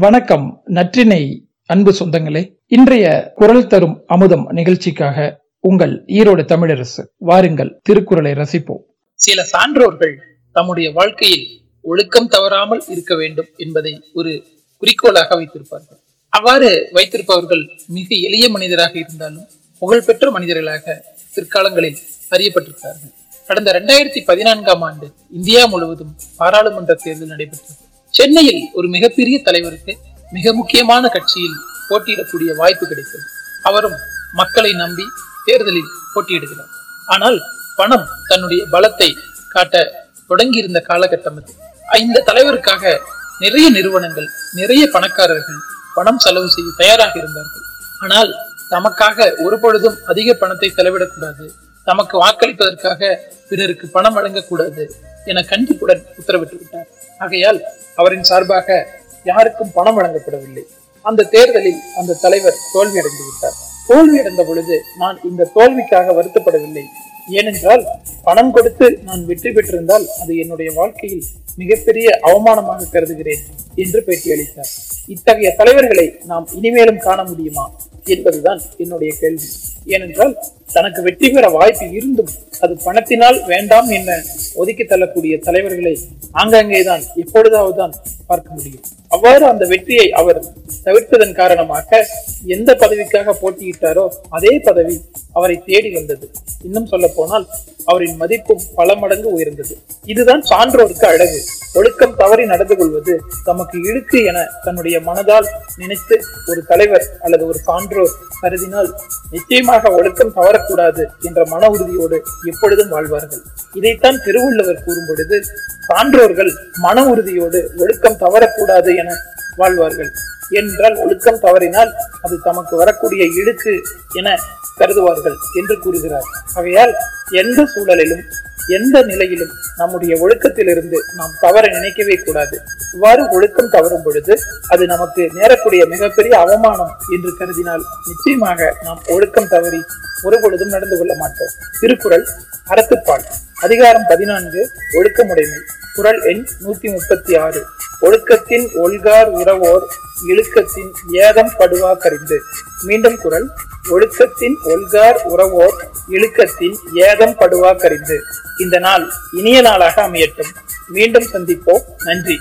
வணக்கம் நற்றினை அன்பு சொந்தங்களே. இன்றைய குரல் தரும் அமுதம் நிகழ்ச்சிக்காக உங்கள் ஈரோடு தமிழரசு வாருங்கள் திருக்குறளை ரசிப்போம். சில சான்றோர்கள் தம்முடைய வாழ்க்கையில் ஒழுக்கம் தவறாமல் இருக்க வேண்டும் என்பதை ஒரு குறிக்கோளாக வைத்திருப்பார்கள். அவ்வாறு வைத்திருப்பவர்கள் மிக எளிய மனிதராக இருந்தாலும் புகழ்பெற்ற மனிதர்களாக பிற்காலங்களில் அறியப்பட்டிருக்கிறார்கள். கடந்த இரண்டாயிரத்தி பதினான்காம் ஆண்டு இந்தியா முழுவதும் பாராளுமன்ற தேர்தல் நடைபெற்றது. சென்னையில் ஒரு மிகப்பெரிய தலைவருக்கு மிக முக்கியமான கட்சியில் போட்டியிடக்கூடிய வாய்ப்பு கிடைத்தது. அவரும் மக்களை நம்பி தேர்தலில் போட்டியிடுகிறார். ஆனால் பணம் தன்னுடைய பலத்தை காட்ட தொடங்கியிருந்த காலகட்டம் அது. இந்த தலைவருக்காக நிறைய நிறுவனங்கள் நிறைய பணக்காரர்கள் பணம் செலவு செய்ய தயாராக இருந்தார்கள். ஆனால் தமக்காக ஒரு பொழுதும் அதிக பணத்தை செலவிடக்கூடாது. தமக்கு வாக்களிப்பதற்காக பிறருக்கு பணம் வழங்கக்கூடாது என கண்டிப்புடன் உத்தரவிட்டு விட்டார் ஆகையால் அவரின் சார்பாக யாருக்கும் பணம் வழங்கப்படவில்லை. அந்த தேர்தலில் அந்த தலைவர் தோல்வியடைந்து விட்டார். தோல்வியடைந்த பொழுது நான் இந்த தோல்விக்காக வருத்தப்படவில்லை. ஏனென்றால் பணம் கொடுத்து நான் வெற்றி பெற்றிருந்தால் அது என்னுடைய வாழ்க்கையில் மிகப்பெரிய அவமானமாக கருதுகிறேன் என்று பேட்டியளித்தார். இத்தகைய தலைவர்களை நாம் இனிமேலும் காண முடியுமா என்பதுதான் என்னுடைய கேள்வி. ஏனென்றால் தனக்கு வெற்றி பெற வாய்ப்பு இருந்தும் அது பணத்தினால் வேண்டாம் என்ன ஒதுக்கி தள்ளக்கூடிய தலைவர்களை ஆங்காங்கேதான் எப்பொழுதாவதுதான் பார்க்க முடியும். அவ்வாறு அந்த வெற்றியை அவர் தவிர்த்ததன் காரணமாக எந்த பதவிக்காக போட்டியிட்டாரோ அதே பதவி அவரை தேடி வந்தது. இன்னும் சொல்ல போனால் அவரின் மதிப்பும் பல மடங்கு உயர்ந்தது. இதுதான் சான்றோருக்கு அழகு. ஒழுக்கம் தவறி நடந்து கொள்வது தமக்கு இழுக்கு என தன்னுடைய மனதால் நினைத்து ஒரு தலைவர் அல்லது ஒரு சான்றோர் கருதினால் நிச்சயமாக ஒழுக்கம் தவறக்கூடாது என்ற மன உறுதியோடு எப்பொழுதும் வாழ்வார்கள். இதைத்தான் திருவள்ளுவர் கூறும் பொழுது சான்றோர்கள் மன உறுதியோடு ஒழுக்கம் தவறக்கூடாது என வாழ்வார்கள். என்றால் ஒழுக்கம் தவறினால் அது தமக்கு வரக்கூடிய இழுக்கு என கருதுவார்கள் என்று கூறுகிறார். ஆகையால் எந்த சூழலிலும் எந்த நிலையிலும் நம்முடைய ஒழுக்கத்திலிருந்து நாம் தவற நினைக்கவே கூடாது. இவ்வாறு ஒழுக்கம் தவறும் பொழுது அது நமக்கு நேரக்கூடிய மிகப்பெரிய அவமானம் என்று கருதினால் நிச்சயமாக நாம் ஒழுக்கம் தவறி ஒரு பொழுதும் நடந்து கொள்ள மாட்டோம். திருக்குறள் அறத்துப்பால். அதிகாரம் பதினான்கு ஒழுக்கமுடைமை. குரல் எண் நூத்தி முப்பத்தி ஆறு ஒழுக்கத்தின் ஒல்கார் உறவோர் இழுக்கத்தின் ஏதம் படுவா கறிந்து மீண்டும் குரல் ஒழுக்கத்தின் ஒல்கார் உறவோர் இழுக்கத்தின் ஏதம் படுவா கறிந்து இந்த நாள் இனிய நாளாக அமையட்டும். மீண்டும் சந்திப்போம். நன்றி.